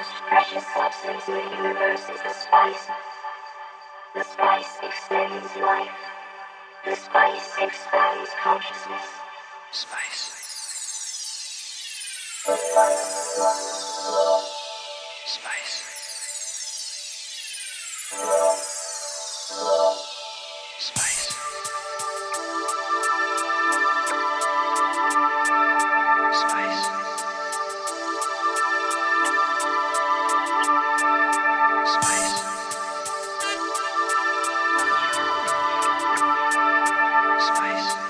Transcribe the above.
most precious substance in the universe is the spice. The spice extends life. The spice expands consciousness. Spice. Spice. space.